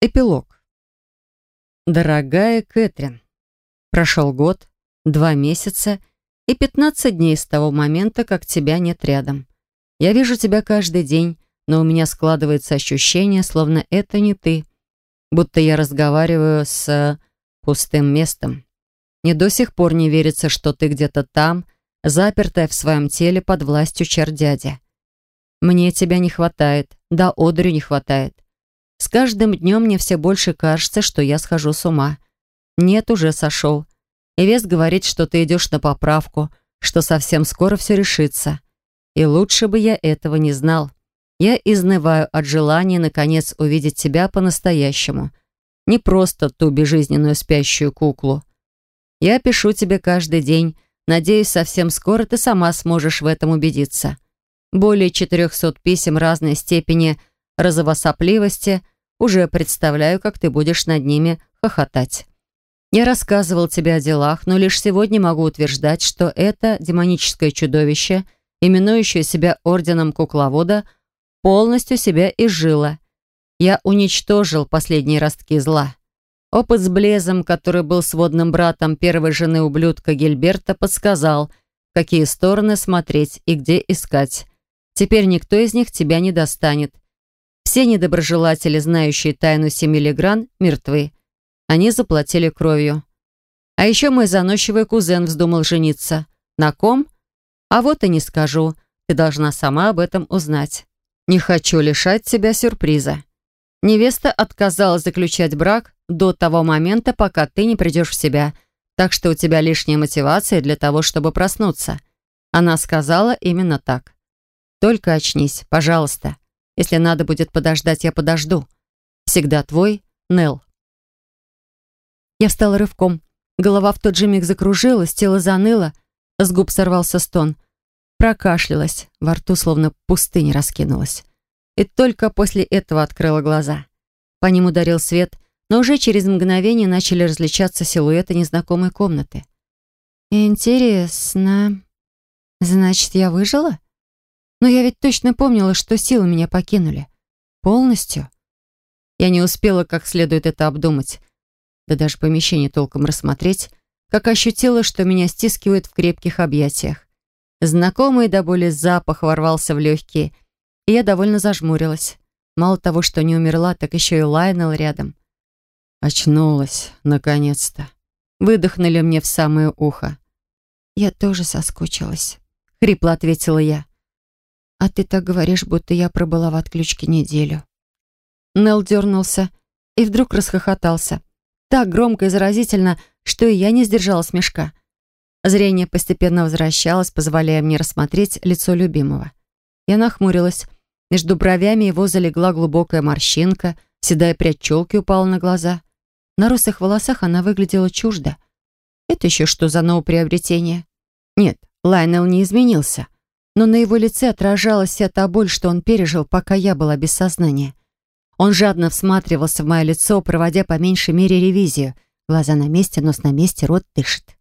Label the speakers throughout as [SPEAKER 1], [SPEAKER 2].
[SPEAKER 1] Эпилог. Дорогая Кэтрин, прошел год, два месяца и 15 дней с того момента, как тебя нет рядом. Я вижу тебя каждый день, но у меня складывается ощущение, словно это не ты, будто я разговариваю с пустым местом. Мне до сих пор не верится, что ты где-то там, запертая в своем теле под властью чердяди. Мне тебя не хватает, да Одри не хватает. С каждым днем мне все больше кажется, что я схожу с ума. Нет, уже сошел. И вес говорит, что ты идешь на поправку, что совсем скоро все решится. И лучше бы я этого не знал. Я изнываю от желания, наконец, увидеть тебя по-настоящему. Не просто ту безжизненную спящую куклу. Я пишу тебе каждый день. Надеюсь, совсем скоро ты сама сможешь в этом убедиться. Более 400 писем разной степени розовосопливости, уже представляю, как ты будешь над ними хохотать. Я рассказывал тебе о делах, но лишь сегодня могу утверждать, что это демоническое чудовище, именующее себя орденом кукловода, полностью себя изжило. Я уничтожил последние ростки зла. Опыт с Блезом, который был сводным братом первой жены ублюдка Гильберта, подсказал, какие стороны смотреть и где искать. Теперь никто из них тебя не достанет. Все недоброжелатели, знающие тайну семьи Легран, мертвы. Они заплатили кровью. А еще мой заносчивый кузен вздумал жениться. На ком? А вот и не скажу. Ты должна сама об этом узнать. Не хочу лишать тебя сюрприза. Невеста отказалась заключать брак до того момента, пока ты не придешь в себя, так что у тебя лишняя мотивация для того, чтобы проснуться. Она сказала именно так. Только очнись, пожалуйста. Если надо будет подождать, я подожду. Всегда твой, Нел. Я встала рывком. Голова в тот же миг закружилась, тело заныло, с губ сорвался стон. Прокашлялась, во рту словно пустыня раскинулась. И только после этого открыла глаза. По ним ударил свет, но уже через мгновение начали различаться силуэты незнакомой комнаты. «Интересно. Значит, я выжила?» Но я ведь точно помнила, что силы меня покинули. Полностью. Я не успела как следует это обдумать, да даже помещение толком рассмотреть, как ощутила, что меня стискивают в крепких объятиях. Знакомый до боли запах ворвался в легкие, и я довольно зажмурилась. Мало того, что не умерла, так еще и Лайнел рядом. Очнулась, наконец-то. Выдохнули мне в самое ухо. «Я тоже соскучилась», — хрипло ответила я. «А ты так говоришь, будто я пробыла в отключке неделю». Нел дернулся и вдруг расхохотался. Так громко и заразительно, что и я не сдержала смешка. Зрение постепенно возвращалось, позволяя мне рассмотреть лицо любимого. Я нахмурилась. Между бровями его залегла глубокая морщинка, седая прядь челки упала на глаза. На русых волосах она выглядела чуждо. Это еще что за новоприобретение? Нет, Лайнел не изменился но на его лице отражалась вся та боль, что он пережил, пока я была без сознания. Он жадно всматривался в мое лицо, проводя по меньшей мере ревизию. Глаза на месте, нос на месте, рот дышит.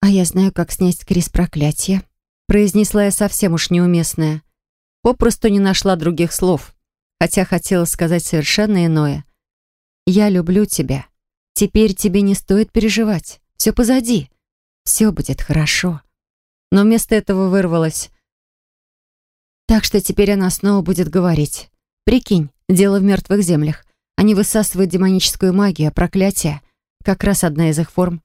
[SPEAKER 1] «А я знаю, как снять Крис проклятие», — произнесла я совсем уж неуместное. Попросту не нашла других слов, хотя хотела сказать совершенно иное. «Я люблю тебя. Теперь тебе не стоит переживать. Все позади. Все будет хорошо» но вместо этого вырвалось. Так что теперь она снова будет говорить. Прикинь, дело в мертвых землях. Они высасывают демоническую магию, а проклятие — как раз одна из их форм.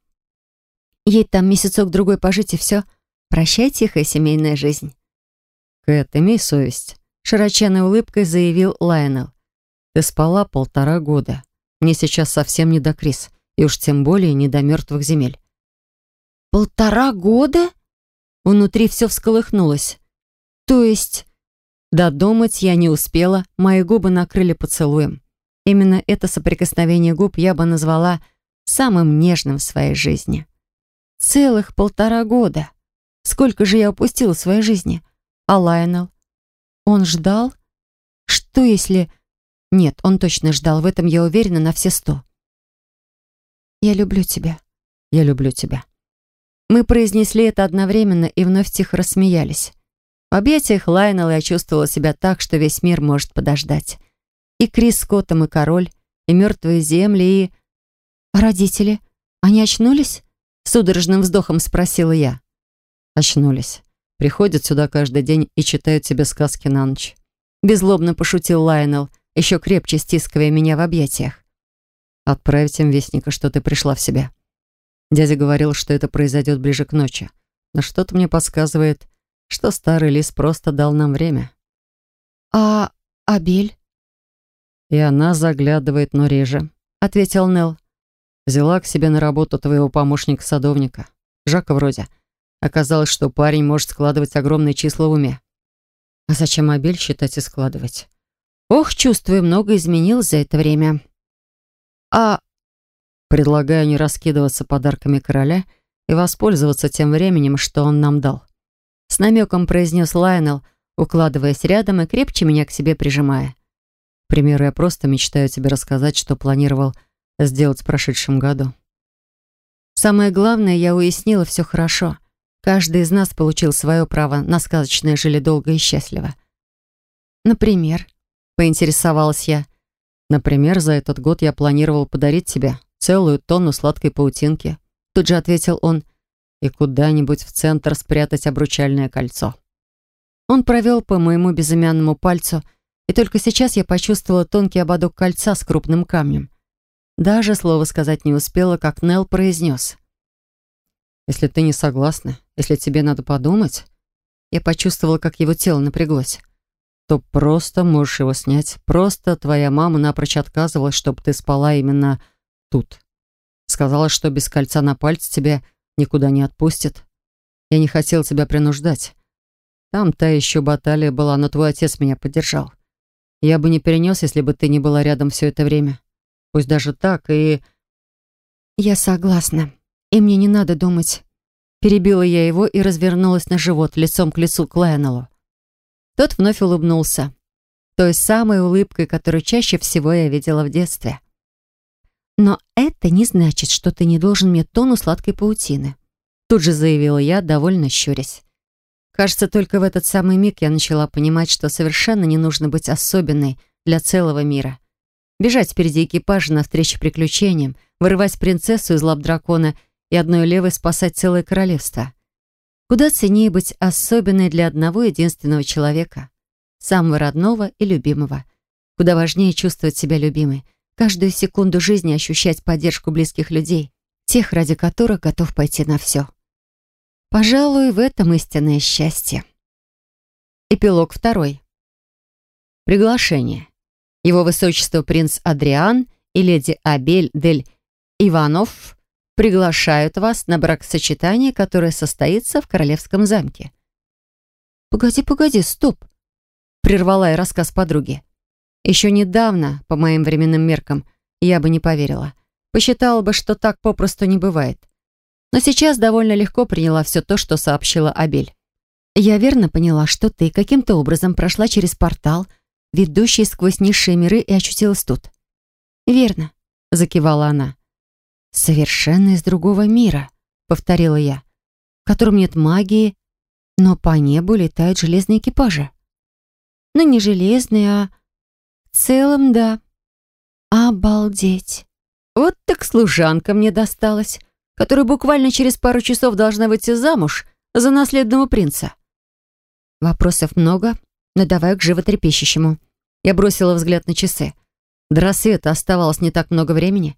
[SPEAKER 1] Ей там месяцок-другой пожить, и все. Прощай, тихая семейная жизнь.
[SPEAKER 2] «Кэт, имей совесть», — широченной улыбкой заявил Лайонел. «Ты спала полтора года. Мне сейчас совсем не до Крис, и уж тем более не до мертвых земель».
[SPEAKER 1] «Полтора года?» Внутри все всколыхнулось. То есть... Додумать я не успела, мои губы накрыли поцелуем. Именно это соприкосновение губ я бы назвала самым нежным в своей жизни. Целых полтора года. Сколько же я упустила в своей жизни? А Лайонел? Он ждал? Что если... Нет, он точно ждал, в этом я уверена на все сто. «Я люблю тебя».
[SPEAKER 2] «Я люблю тебя».
[SPEAKER 1] Мы произнесли это одновременно и вновь тихо рассмеялись. В объятиях Лайнелла я чувствовала себя так, что весь мир может подождать. И Крис с Котом, и Король, и Мертвые Земли, и... «Родители? Они очнулись?» Судорожным вздохом спросила я.
[SPEAKER 2] Очнулись. Приходят сюда каждый день и читают тебе сказки на ночь.
[SPEAKER 1] Безлобно пошутил Лайонел, еще крепче стискивая меня в объятиях.
[SPEAKER 2] Отправить им вестника, что ты пришла в себя. Дядя говорил, что это произойдет ближе к ночи. Но что-то мне подсказывает, что старый лис просто дал нам время.
[SPEAKER 1] «А Абель?»
[SPEAKER 2] «И она заглядывает, но реже», — ответил Нел. «Взяла к себе на работу твоего помощника-садовника, Жака вроде. Оказалось, что парень может складывать огромные числа в уме. А зачем Абель считать и складывать?
[SPEAKER 1] Ох, чувствую, много изменилось за это время. А...
[SPEAKER 2] Предлагаю не раскидываться подарками короля и воспользоваться тем временем, что он нам дал.
[SPEAKER 1] С намеком произнес Лайнел, укладываясь рядом и крепче меня к себе прижимая.
[SPEAKER 2] К примеру, я просто мечтаю тебе рассказать, что планировал сделать в прошедшем году.
[SPEAKER 1] Самое главное, я уяснила все хорошо. Каждый из нас получил свое право на сказочное жили долго и счастливо. Например, поинтересовалась я.
[SPEAKER 2] Например, за этот год я планировал подарить тебе целую тонну сладкой паутинки. Тут же ответил он. И куда-нибудь в центр спрятать обручальное кольцо.
[SPEAKER 1] Он провел по моему безымянному пальцу, и только сейчас я почувствовала тонкий ободок кольца с крупным камнем. Даже слова сказать не успела, как Нел произнес.
[SPEAKER 2] Если ты не согласна, если тебе надо подумать, я почувствовала, как его тело напряглось, то просто можешь его снять. Просто твоя мама напрочь отказывалась, чтобы ты спала именно тут. Сказала, что без кольца на пальце тебя никуда не отпустит. Я не хотел тебя принуждать. Там та еще баталия была, но твой отец меня поддержал. Я бы не перенес, если бы ты не была рядом все это время. Пусть даже так, и...
[SPEAKER 1] Я согласна. И мне не надо думать. Перебила я его и развернулась на живот, лицом к лицу к Лайонеллу. Тот вновь улыбнулся. Той самой улыбкой, которую чаще всего я видела в детстве. «Но это не значит, что ты не должен мне тону сладкой паутины», тут же заявила я, довольно щурясь. Кажется, только в этот самый миг я начала понимать, что совершенно не нужно быть особенной для целого мира. Бежать впереди экипажа навстречу приключениям, вырывать принцессу из лап дракона — и одной левой спасать целое королевство. Куда ценнее быть особенной для одного единственного человека, самого родного и любимого. Куда важнее чувствовать себя любимой, каждую секунду жизни ощущать поддержку близких людей, тех, ради которых готов пойти на все. Пожалуй, в этом истинное счастье. Эпилог второй. Приглашение. Его высочество принц Адриан и леди Абель дель Иванов приглашают вас на бракосочетание, которое состоится в Королевском замке». «Погоди, погоди, стоп!» Прервала я рассказ подруги. Еще недавно, по моим временным меркам, я бы не поверила. Посчитала бы, что так попросту не бывает. Но сейчас довольно легко приняла все то, что сообщила Абель. «Я верно поняла, что ты каким-то образом прошла через портал, ведущий сквозь низшие миры, и очутилась тут?» «Верно», — закивала она. «Совершенно из другого мира», — повторила я, «в котором нет магии, но по небу летают железные экипажи». «Ну, не железные, а...» «В целом, да». «Обалдеть!» Вот так служанка мне досталась, которая буквально через пару часов должна выйти замуж за наследного принца. Вопросов много, но давай к животрепещущему. Я бросила взгляд на часы. До рассвета оставалось не так много времени.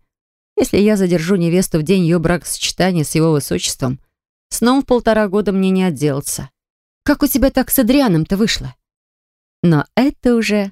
[SPEAKER 1] Если я задержу невесту в день ее бракосочетания с его высочеством, сном в полтора года мне не отделаться. Как у тебя так с Адрианом-то вышло? Но это уже